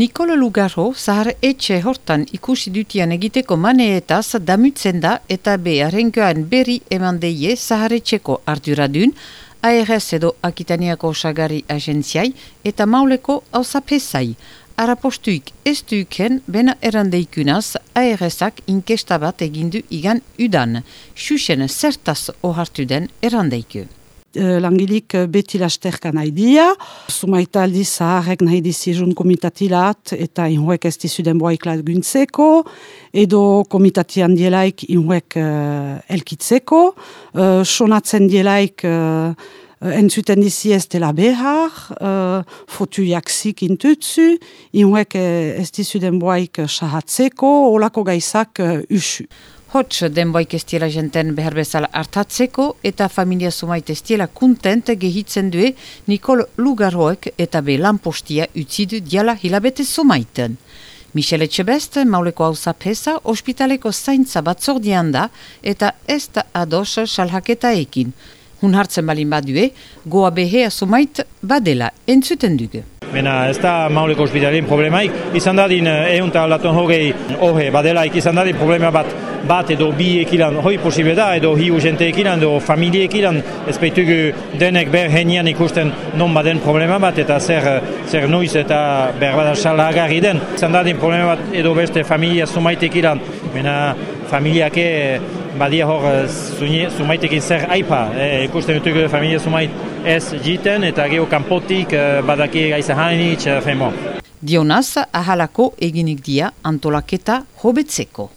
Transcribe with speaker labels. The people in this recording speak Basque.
Speaker 1: Nikola Lugarro zahar etxe hortan ikusi dutian egiteko maneetaz damutzen da eta beharenkoan berri eman deie zahar etxeko arduradun, ARS edo Akitaniako Osagari Agentziai eta Mauleko Hausapesai. Arapostuik ez duken bena erandeikunaz ARSak inkesta bat egindu igan udan. Xuxen zertaz ohartu den erandeiku.
Speaker 2: Eh, langilik eh, beti lasterka nahi dia. Sumaita aldi zaharrek nahi dizizun komitatilat eta inhuek ez dizuden boaik guntzeko, edo komitatian dielaik inhuek uh, elkitzeko, uh, sonatzen dielaik uh, entzuten dizi ez dela behar, uh, fotu jakzik intutzu, inhuek ez dizuden boaik sahatzeko, olako gaizak uh, usu.
Speaker 1: Hots denboik ez diela jenten behar bezala hartatzeko eta familia sumait ez diela kuntent gehitzen due Nikol Lugarroek eta be lanpostia utzidu diala hilabete sumaiten. Michele Etxebest, mauleko hau zapesa, ospitaleko zaintza batzordian da eta ez da ados salhaketa ekin. Hun hartzen balin badue, goa behea sumait badela entzuten dugu.
Speaker 3: Bena ez da mauleko ospitalien problemaik, izan dadin eh, laton hogei hoge badelaik. Izan dadin problema bat bat edo bi ekilan. Hoi posible da, edo hiu jente ekilan, edo familie ekilan, ez beitugu denek ber henian ikusten non baden problema bat, eta zer, zer noiz eta ber bada salagarri den. Zandadin problema bat edo beste familia sumait ekilan, mena familiake badia hor sumaitekin zer aipa, e, ikusten dutugu familia sumait ez jiten, eta geho kanpotik e, badaki gaiza hainitz, femo.
Speaker 1: Dionaz, ahalako eginik dia antolaketa hobetzeko.